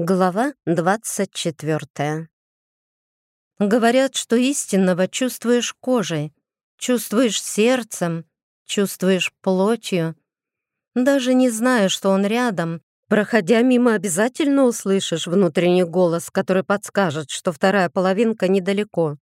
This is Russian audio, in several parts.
Глава 24. Говорят, что истинного чувствуешь кожей, чувствуешь сердцем, чувствуешь плотью. Даже не зная, что он рядом, проходя мимо, обязательно услышишь внутренний голос, который подскажет, что вторая половинка недалеко.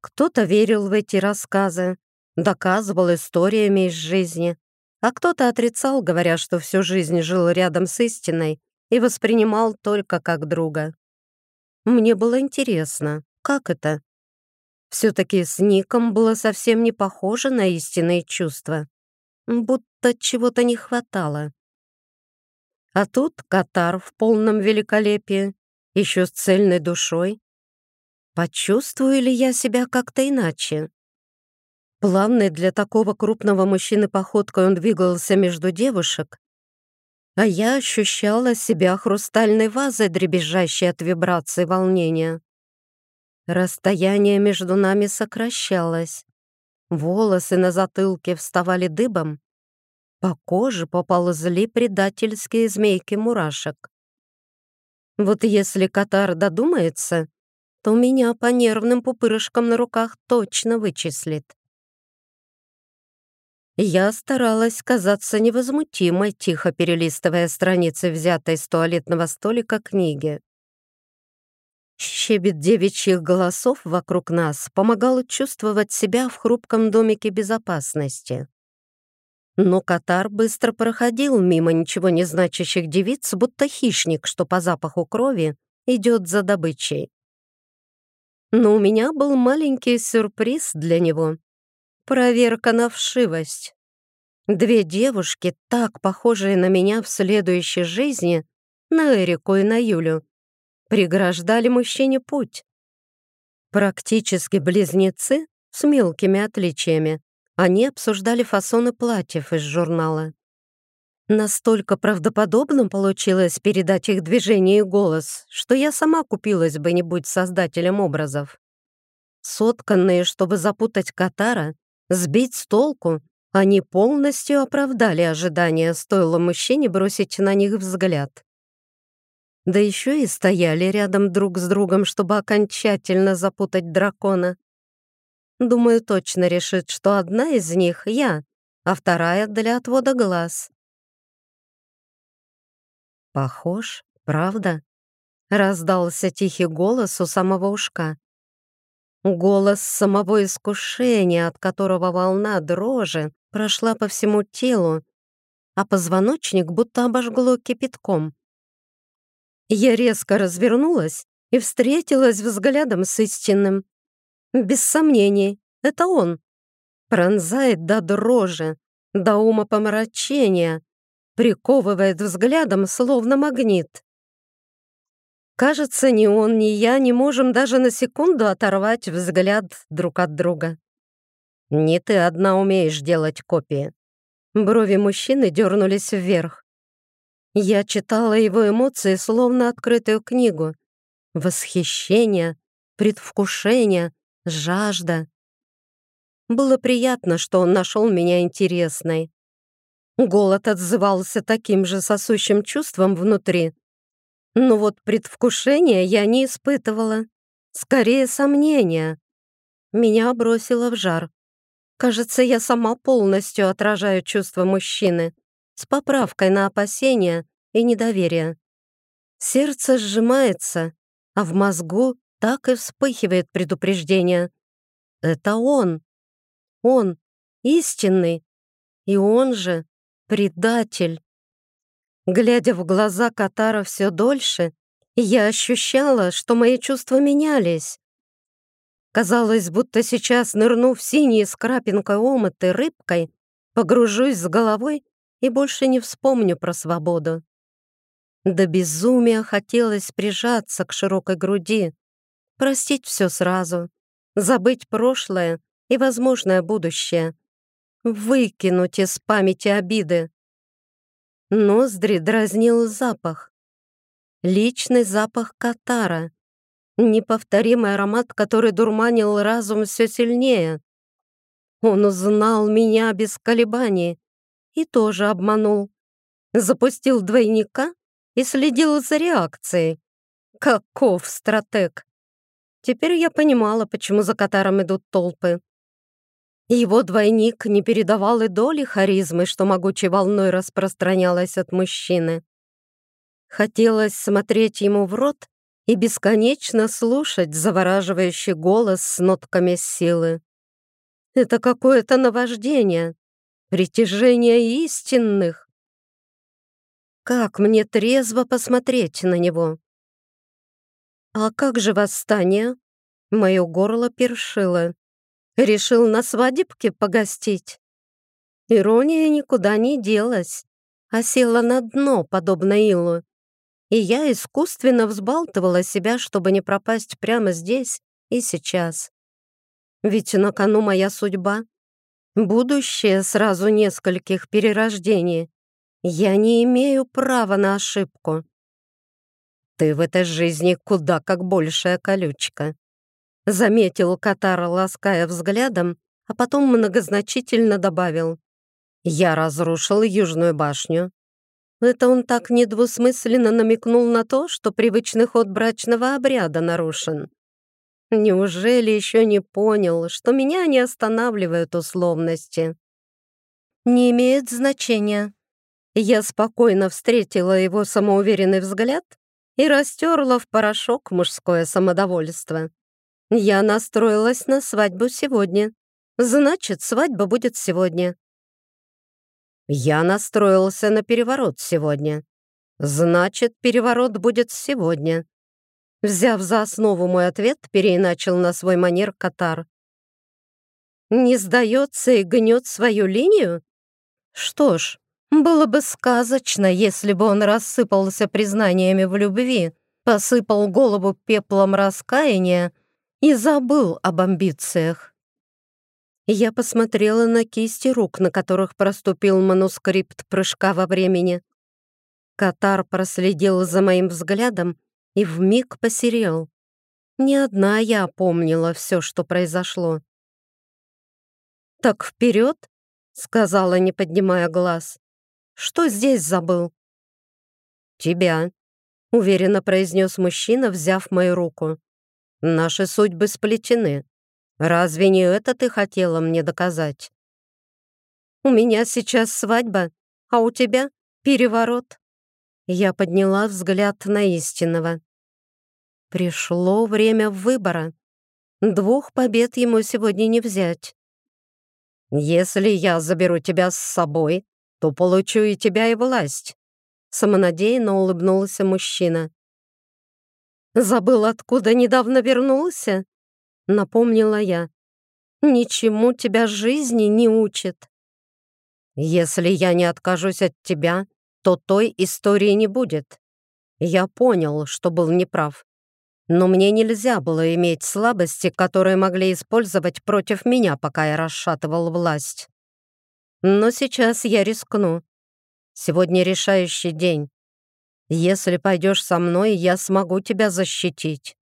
Кто-то верил в эти рассказы, доказывал историями из жизни, а кто-то отрицал, говоря, что всю жизнь жил рядом с истиной, и воспринимал только как друга. Мне было интересно, как это? Все-таки с Ником было совсем не похоже на истинные чувства, будто чего-то не хватало. А тут Катар в полном великолепии, еще с цельной душой. Почувствую ли я себя как-то иначе? Плавный для такого крупного мужчины походкой он двигался между девушек, а я ощущала себя хрустальной вазой, дребезжащей от вибраций волнения. Расстояние между нами сокращалось. Волосы на затылке вставали дыбом. По коже поползли предательские змейки мурашек. Вот если Катар додумается, то меня по нервным пупырышкам на руках точно вычислит. Я старалась казаться невозмутимой, тихо перелистывая страницы взятой с туалетного столика книги. Щебет девичьих голосов вокруг нас помогал чувствовать себя в хрупком домике безопасности. Но Катар быстро проходил мимо ничего не значащих девиц, будто хищник, что по запаху крови идет за добычей. Но у меня был маленький сюрприз для него. Проверка на вшивость. Две девушки, так похожие на меня в следующей жизни, на Эрику и на Юлю, преграждали мужчине путь. Практически близнецы с мелкими отличиями. Они обсуждали фасоны платьев из журнала. Настолько правдоподобно получилось передать их движение и голос, что я сама купилась бы не будь создателем образов. Сотканные, чтобы запутать Катара, Сбить с толку они полностью оправдали ожидания, стоило мужчине бросить на них взгляд. Да еще и стояли рядом друг с другом, чтобы окончательно запутать дракона. Думаю, точно решит, что одна из них — я, а вторая — для отвода глаз. «Похож, правда?» — раздался тихий голос у самого ушка. Голос самого искушения, от которого волна дрожи прошла по всему телу, а позвоночник будто обожгло кипятком. Я резко развернулась и встретилась взглядом с истинным. Без сомнений, это он. Пронзает до дрожи, до ума помрачения, приковывает взглядом, словно магнит. Кажется, ни он, ни я не можем даже на секунду оторвать взгляд друг от друга. Не ты одна умеешь делать копии. Брови мужчины дернулись вверх. Я читала его эмоции, словно открытую книгу. Восхищение, предвкушение, жажда. Было приятно, что он нашел меня интересной. Голод отзывался таким же сосущим чувством внутри, но вот предвкушения я не испытывала. Скорее, сомнения. Меня бросило в жар. Кажется, я сама полностью отражаю чувства мужчины, с поправкой на опасения и недоверие. Сердце сжимается, а в мозгу так и вспыхивает предупреждение. Это он. Он истинный. И он же предатель. Глядя в глаза Катара все дольше, я ощущала, что мои чувства менялись. Казалось, будто сейчас, нырнув в синие с крапинкой омыты рыбкой, погружусь с головой и больше не вспомню про свободу. До безумия хотелось прижаться к широкой груди, простить все сразу, забыть прошлое и возможное будущее, выкинуть из памяти обиды. Ноздри дразнил запах. Личный запах Катара. Неповторимый аромат, который дурманил разум все сильнее. Он узнал меня без колебаний и тоже обманул. Запустил двойника и следил за реакцией. Каков стратег! Теперь я понимала, почему за Катаром идут толпы. Его двойник не передавал и доли харизмы, что могучей волной распространялась от мужчины. Хотелось смотреть ему в рот и бесконечно слушать завораживающий голос с нотками силы. Это какое-то наваждение, притяжение истинных. Как мне трезво посмотреть на него? А как же восстание? Мое горло першило. Решил на свадебке погостить. Ирония никуда не делась, а села на дно, подобно Илу. И я искусственно взбалтывала себя, чтобы не пропасть прямо здесь и сейчас. Ведь на кону моя судьба. Будущее сразу нескольких перерождений. Я не имею права на ошибку. Ты в этой жизни куда как большая колючка. Заметил Катар, лаская взглядом, а потом многозначительно добавил. «Я разрушил Южную башню». Это он так недвусмысленно намекнул на то, что привычный ход брачного обряда нарушен. Неужели еще не понял, что меня не останавливают условности? Не имеет значения. Я спокойно встретила его самоуверенный взгляд и растерла в порошок мужское самодовольство. Я настроилась на свадьбу сегодня. Значит, свадьба будет сегодня. Я настроился на переворот сегодня. Значит, переворот будет сегодня. Взяв за основу мой ответ, переиначил на свой манер Катар. Не сдается и гнет свою линию? Что ж, было бы сказочно, если бы он рассыпался признаниями в любви, посыпал голову пеплом раскаяния и забыл об амбициях. Я посмотрела на кисти рук, на которых проступил манускрипт прыжка во времени. Катар проследил за моим взглядом и вмиг посерел. Не одна я помнила все, что произошло. «Так вперед!» — сказала, не поднимая глаз. «Что здесь забыл?» «Тебя», — уверенно произнес мужчина, взяв мою руку. Наши судьбы сплетены. Разве не это ты хотела мне доказать? У меня сейчас свадьба, а у тебя переворот. Я подняла взгляд на истинного. Пришло время выбора. Двух побед ему сегодня не взять. Если я заберу тебя с собой, то получу и тебя, и власть. Самонадеянно улыбнулся мужчина. Забыл, откуда недавно вернулся?» Напомнила я. «Ничему тебя жизни не учит». «Если я не откажусь от тебя, то той истории не будет. Я понял, что был неправ. Но мне нельзя было иметь слабости, которые могли использовать против меня, пока я расшатывал власть. Но сейчас я рискну. Сегодня решающий день. Если пойдешь со мной, я смогу тебя защитить».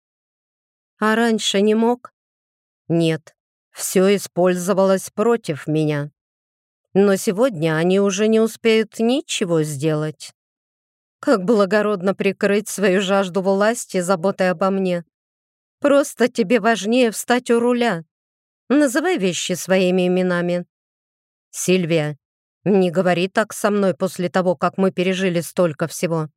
«А раньше не мог?» «Нет, все использовалось против меня. Но сегодня они уже не успеют ничего сделать». Как благородно прикрыть свою жажду власти заботой обо мне. Просто тебе важнее встать у руля. Называй вещи своими именами. Сильвия, не говори так со мной после того, как мы пережили столько всего.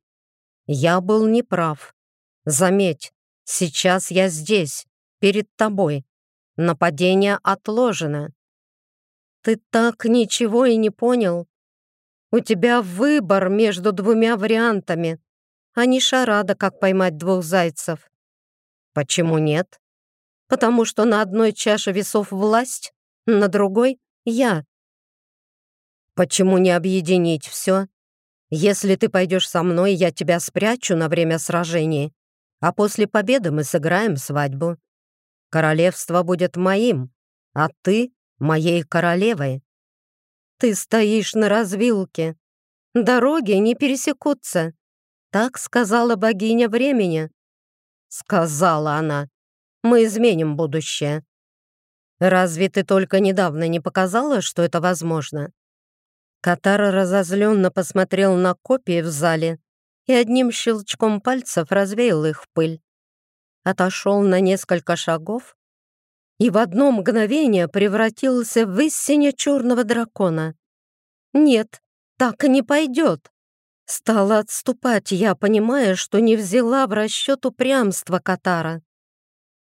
Я был неправ. Заметь, сейчас я здесь, перед тобой. Нападение отложено. Ты так ничего и не понял. У тебя выбор между двумя вариантами, а не шарада, как поймать двух зайцев. Почему нет? Потому что на одной чаше весов власть, на другой — я. Почему не объединить все если ты пойдешь со мной, я тебя спрячу на время сражений, а после победы мы сыграем свадьбу. Королевство будет моим, а ты — моей королевой. Ты стоишь на развилке. Дороги не пересекутся. Так сказала богиня времени. Сказала она. Мы изменим будущее. Разве ты только недавно не показала, что это возможно? Катар разозленно посмотрел на копии в зале и одним щелчком пальцев развеял их в пыль. Отошел на несколько шагов и в одно мгновение превратился в истине черного дракона. Нет, так не пойдет. Стала отступать я, понимая, что не взяла в расчет упрямство Катара.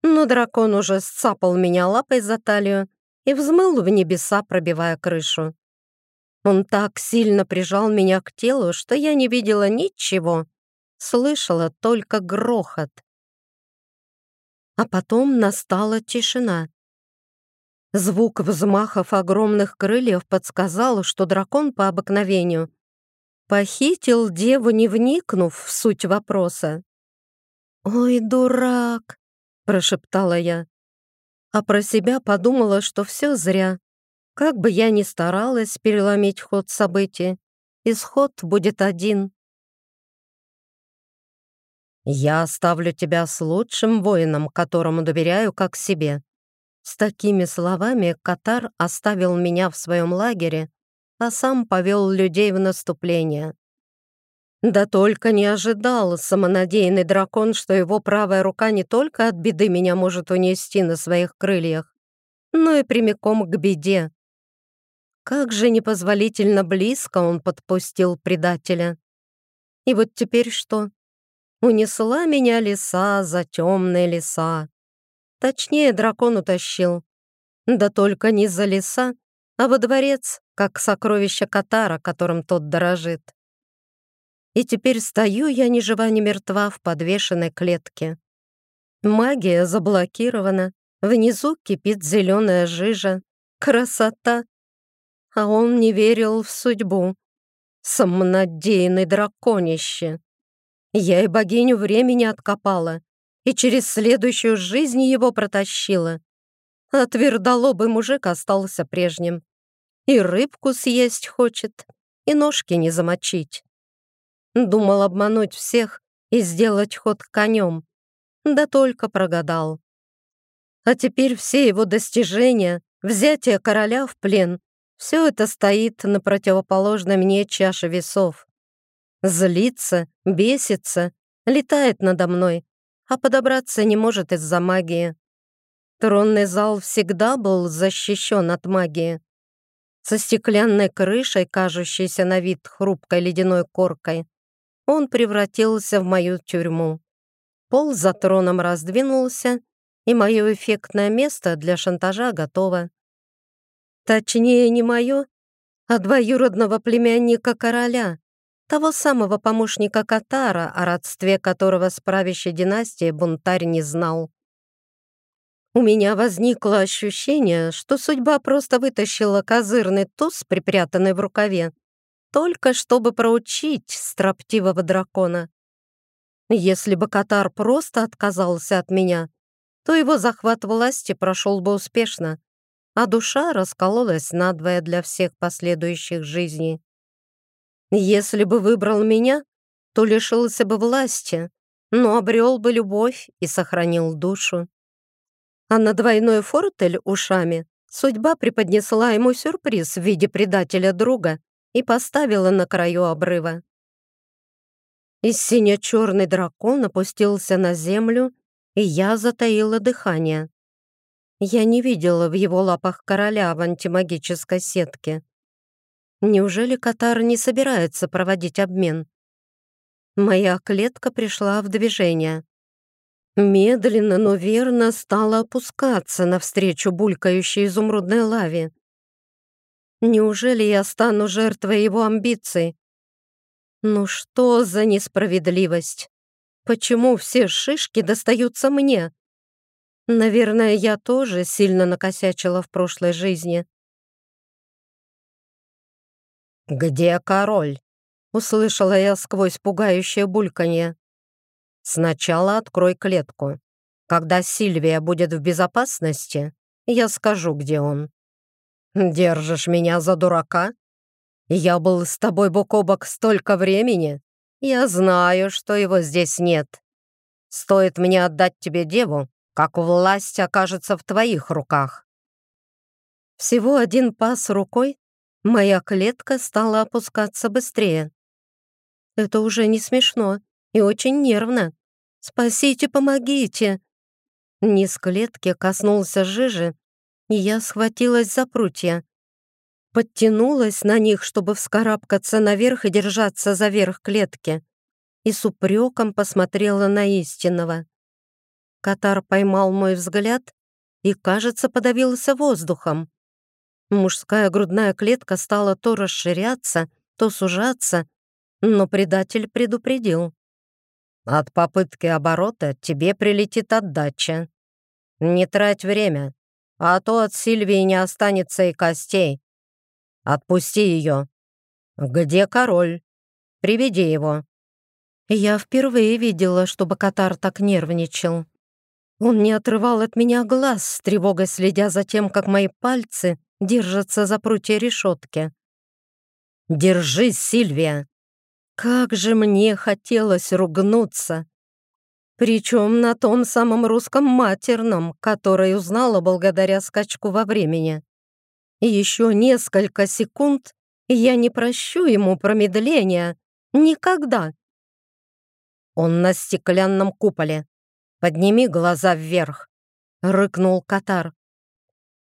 Но дракон уже сцапал меня лапой за талию и взмыл в небеса, пробивая крышу. Он так сильно прижал меня к телу, что я не видела ничего, слышала только грохот а потом настала тишина. Звук взмахов огромных крыльев подсказал, что дракон по обыкновению похитил деву, не вникнув в суть вопроса. «Ой, дурак!» — прошептала я. А про себя подумала, что все зря. Как бы я ни старалась переломить ход событий, исход будет один. «Я оставлю тебя с лучшим воином, которому доверяю как себе». С такими словами Катар оставил меня в своем лагере, а сам повел людей в наступление. Да только не ожидал самонадеянный дракон, что его правая рука не только от беды меня может унести на своих крыльях, но и прямиком к беде. Как же непозволительно близко он подпустил предателя. И вот теперь что? Унесла меня леса за темные леса. Точнее, дракон утащил. Да только не за леса, а во дворец, как сокровище Катара, которым тот дорожит. И теперь стою я ни жива, ни мертва в подвешенной клетке. Магия заблокирована, внизу кипит зеленая жижа. Красота! А он не верил в судьбу. Самонадеянный драконище. Я и богиню времени откопала, и через следующую жизнь его протащила. А твердолобый мужик остался прежним. И рыбку съесть хочет, и ножки не замочить. Думал обмануть всех и сделать ход конем, да только прогадал. А теперь все его достижения, взятие короля в плен, все это стоит на противоположной мне чаше весов. Злится, бесится, летает надо мной, а подобраться не может из-за магии. Тронный зал всегда был защищен от магии. Со стеклянной крышей, кажущейся на вид хрупкой ледяной коркой, он превратился в мою тюрьму. Пол за троном раздвинулся, и мое эффектное место для шантажа готово. Точнее, не мое, а двоюродного племянника короля, того самого помощника Катара, о родстве которого с правящей династией бунтарь не знал. У меня возникло ощущение, что судьба просто вытащила козырный туз, припрятанный в рукаве, только чтобы проучить строптивого дракона. Если бы Катар просто отказался от меня, то его захват власти прошел бы успешно, а душа раскололась надвое для всех последующих жизней. Если бы выбрал меня, то лишился бы власти, но обрел бы любовь и сохранил душу. А на двойной фортель ушами судьба преподнесла ему сюрприз в виде предателя друга и поставила на краю обрыва. И сине-черный дракон опустился на землю, и я затаила дыхание. Я не видела в его лапах короля в антимагической сетке. Неужели Катар не собирается проводить обмен? Моя клетка пришла в движение. Медленно, но верно стала опускаться навстречу булькающей изумрудной лаве. Неужели я стану жертвой его амбиций? Ну что за несправедливость? Почему все шишки достаются мне? Наверное, я тоже сильно накосячила в прошлой жизни. «Где король?» — услышала я сквозь пугающее бульканье. «Сначала открой клетку. Когда Сильвия будет в безопасности, я скажу, где он». «Держишь меня за дурака? Я был с тобой бок о бок столько времени. Я знаю, что его здесь нет. Стоит мне отдать тебе деву, как власть окажется в твоих руках». Всего один пас рукой, Моя клетка стала опускаться быстрее. Это уже не смешно и очень нервно. Спасите, помогите!» Низ клетки коснулся жижи, и я схватилась за прутья. Подтянулась на них, чтобы вскарабкаться наверх и держаться за верх клетки, и с упреком посмотрела на истинного. Катар поймал мой взгляд и, кажется, подавился воздухом. Мужская грудная клетка стала то расширяться, то сужаться, но предатель предупредил. «От попытки оборота тебе прилетит отдача. Не трать время, а то от Сильвии не останется и костей. Отпусти ее. Где король? Приведи его». Я впервые видела, чтобы Катар так нервничал. Он не отрывал от меня глаз, с тревогой следя за тем, как мои пальцы держатся за прутья решетки. «Держись, Сильвия!» Как же мне хотелось ругнуться! Причем на том самом русском матерном, который узнала благодаря скачку во времени. Еще несколько секунд, я не прощу ему промедления. Никогда. Он на стеклянном куполе. Подними глаза вверх, рыкнул Катар.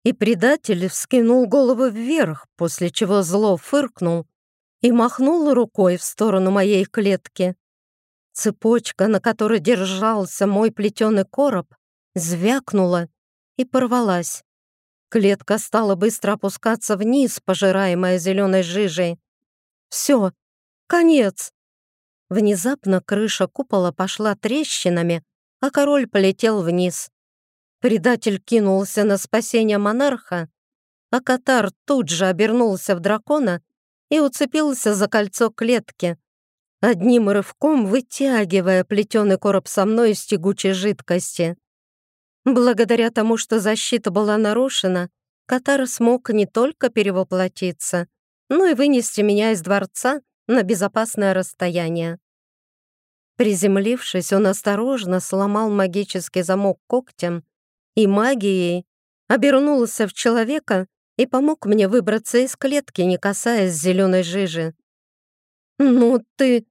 И предатель вскинул голову вверх, после чего зло фыркнул и махнул рукой в сторону моей клетки. Цепочка, на которой держался мой плетеный короб, звякнула и порвалась. Клетка стала быстро опускаться вниз, пожираемая зеленой жижей. Все, конец. Внезапно крыша купола пошла трещинами, а король полетел вниз. Предатель кинулся на спасение монарха, а Катар тут же обернулся в дракона и уцепился за кольцо клетки, одним рывком вытягивая плетеный короб со мной из тягучей жидкости. Благодаря тому, что защита была нарушена, Катар смог не только перевоплотиться, но и вынести меня из дворца на безопасное расстояние. Приземлившись, он осторожно сломал магический замок когтем и магией обернулся в человека и помог мне выбраться из клетки, не касаясь зеленой жижи. «Ну ты...»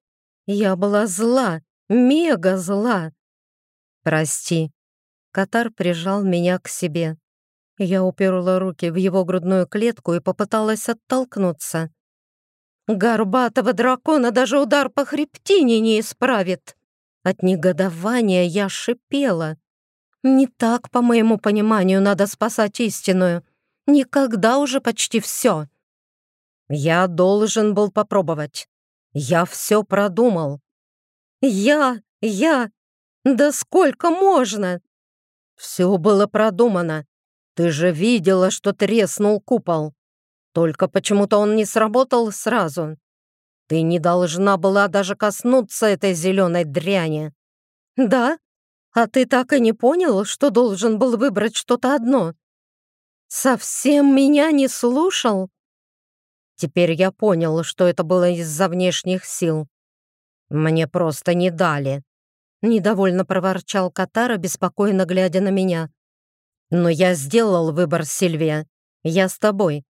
Я была зла, мега зла. «Прости». Катар прижал меня к себе. Я уперла руки в его грудную клетку и попыталась оттолкнуться. Горбатого дракона даже удар по хребтине не исправит. От негодования я шипела. Не так, по моему пониманию, надо спасать истинную. Никогда уже почти все. Я должен был попробовать. Я все продумал. Я, я, да сколько можно? Все было продумано. Ты же видела, что треснул купол. Только почему-то он не сработал сразу. Ты не должна была даже коснуться этой зеленой дряни. Да? А ты так и не понял, что должен был выбрать что-то одно? Совсем меня не слушал? Теперь я понял, что это было из-за внешних сил. Мне просто не дали. Недовольно проворчал Катара, беспокойно глядя на меня. Но я сделал выбор, Сильвия. Я с тобой.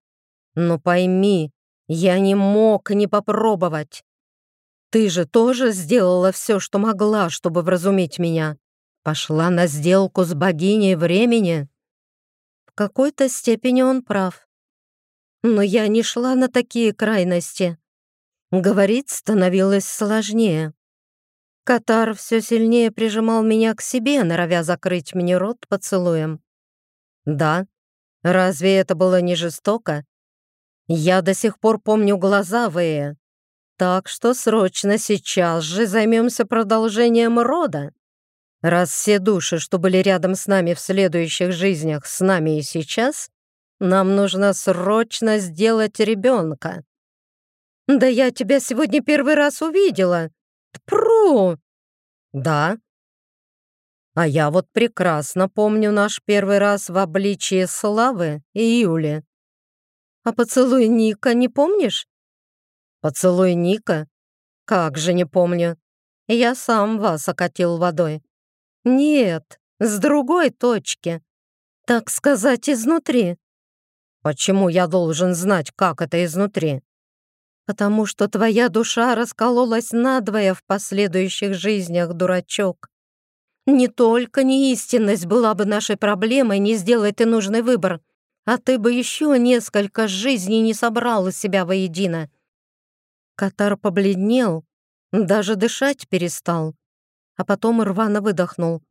Но пойми, я не мог не попробовать. Ты же тоже сделала все, что могла, чтобы вразумить меня. Пошла на сделку с богиней времени. В какой-то степени он прав. Но я не шла на такие крайности. Говорить становилось сложнее. Катар все сильнее прижимал меня к себе, норовя закрыть мне рот поцелуем. Да, разве это было не жестоко? Я до сих пор помню глаза Вэя. Так что срочно сейчас же займемся продолжением рода. Раз все души, что были рядом с нами в следующих жизнях, с нами и сейчас, нам нужно срочно сделать ребенка. Да я тебя сегодня первый раз увидела. Тпру! Да. А я вот прекрасно помню наш первый раз в обличии Славы и Юли. А поцелуй Ника не помнишь? Поцелуй Ника? Как же не помню. Я сам вас окатил водой. Нет, с другой точки. Так сказать, изнутри. Почему я должен знать, как это изнутри? потому что твоя душа раскололась надвое в последующих жизнях, дурачок. Не только неистинность была бы нашей проблемой, не сделай ты нужный выбор, а ты бы еще несколько жизней не собрал из себя воедино. Катар побледнел, даже дышать перестал, а потом рвано выдохнул.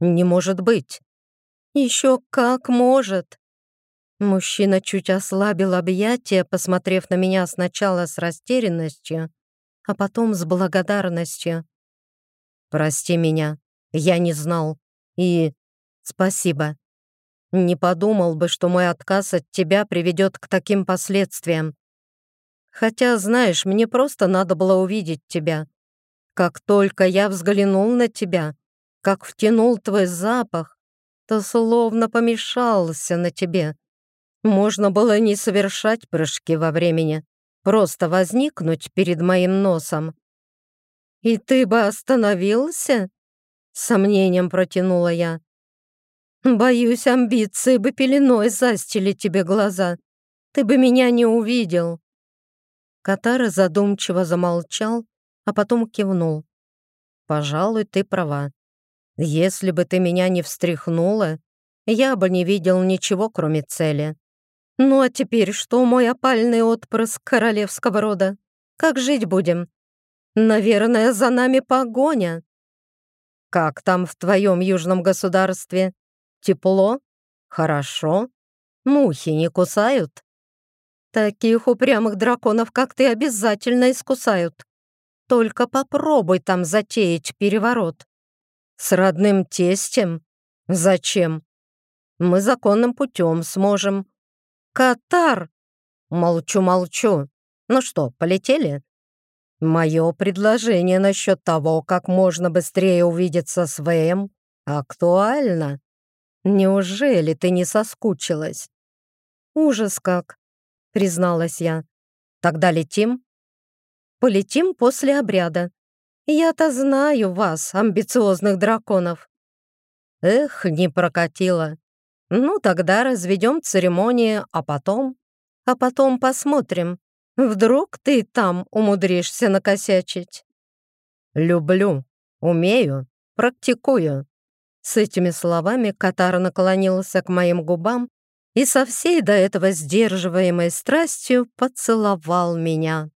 «Не может быть!» «Еще как может!» Мужчина чуть ослабил объятия, посмотрев на меня сначала с растерянностью, а потом с благодарностью. «Прости меня, я не знал. И спасибо. Не подумал бы, что мой отказ от тебя приведет к таким последствиям. Хотя, знаешь, мне просто надо было увидеть тебя. Как только я взглянул на тебя, как втянул твой запах, то словно помешался на тебе. Можно было не совершать прыжки во времени, просто возникнуть перед моим носом. «И ты бы остановился?» — сомнением протянула я. «Боюсь, амбиции бы пеленой застили тебе глаза. Ты бы меня не увидел». Катара задумчиво замолчал, а потом кивнул. «Пожалуй, ты права. Если бы ты меня не встряхнула, я бы не видел ничего, кроме цели. Ну а теперь что, мой опальный отпрыск королевского рода? Как жить будем? Наверное, за нами погоня. Как там в твоем южном государстве? Тепло? Хорошо? Мухи не кусают? Таких упрямых драконов, как ты, обязательно искусают. Только попробуй там затеять переворот. С родным тестем? Зачем? Мы законным путем сможем. Катар!» «Молчу, молчу. Ну что, полетели?» «Мое предложение насчет того, как можно быстрее увидеться с ВМ, актуально. Неужели ты не соскучилась?» «Ужас как!» — призналась я. «Тогда летим?» «Полетим после обряда. Я-то знаю вас, амбициозных драконов». «Эх, не прокатило. Ну, тогда разведем церемонию, а потом... А потом посмотрим. Вдруг ты там умудришься накосячить. Люблю, умею, практикую. С этими словами Катар наклонился к моим губам и со всей до этого сдерживаемой страстью поцеловал меня.